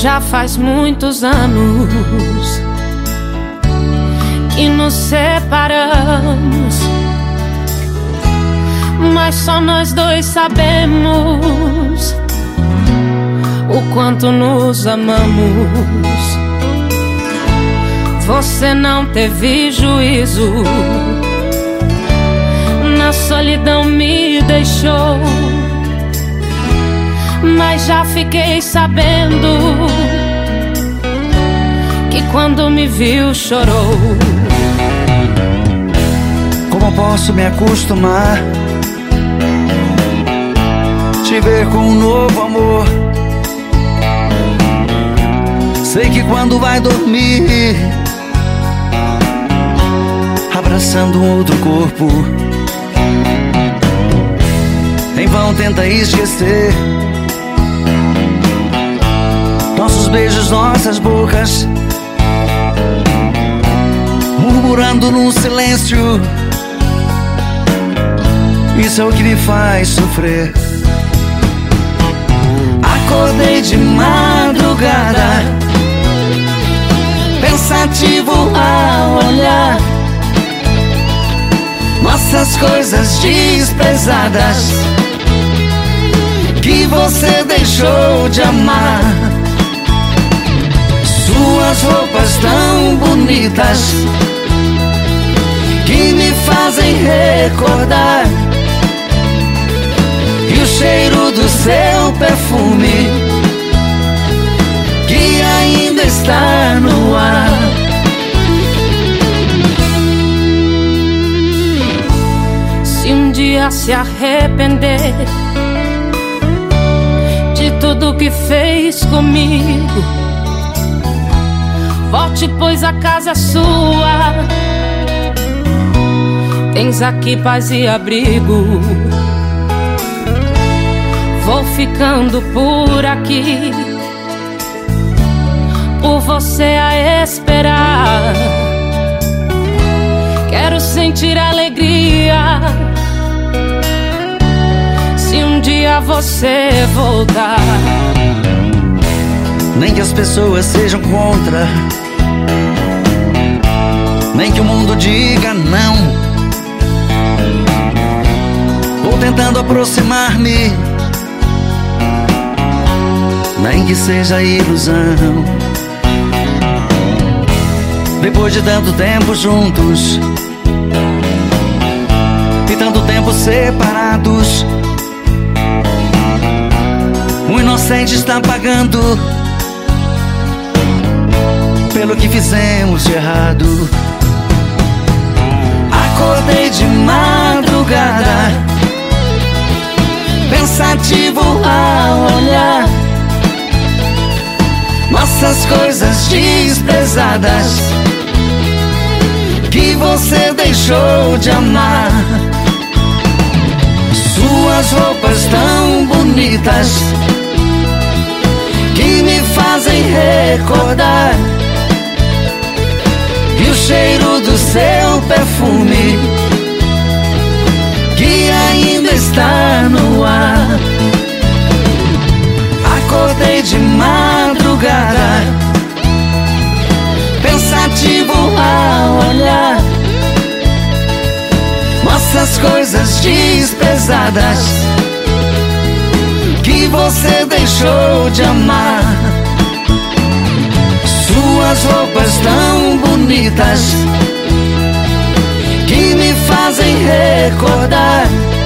Já faz muitos anos que nos separamos, mas só nós dois sabemos o quanto nos amamos. Você não teve juízo, na solidão me deixou. Mas já fiquei sabendo que quando me viu chorou. Como posso me acostumar? Te ver com um novo amor. Sei que quando vai dormir, abraçando um outro corpo, em vão tenta esquecer nossos beijos, nossas bocas, murmurando num silêncio. Isso é o que me faz sofrer. Acordei de madrugada, pensativo ao olhar nossas coisas desprezadas que você deixou de amar. Suas roupas tão bonitas que me fazem recordar. E o cheiro do seu perfume que ainda está no ar. Se um dia se arrepender de tudo que fez comigo, volte, pois a casa é sua. Tens aqui paz e abrigo. Vou ficando por aqui, por você a esperar. Quero sentir alegria se um dia você voltar. Nem que as pessoas sejam contra, nem que o mundo diga não. Vou tentando aproximar-me, nem que seja ilusão. Depois de tanto tempo juntos e tanto tempo separados, o inocente está pagando pelo que fizemos de errado. Acordei de madrugada, pensativo ao olhar nossas coisas desprezadas que você deixou de amar. Suas roupas tão bonitas que me fazem recordar. Cheiro do seu perfume que ainda está no ar. Acordei de madrugada, pensativo ao olhar nossas coisas desprezadas que você deixou de amar. Suas roupas tão bonitas que me fazem recordar.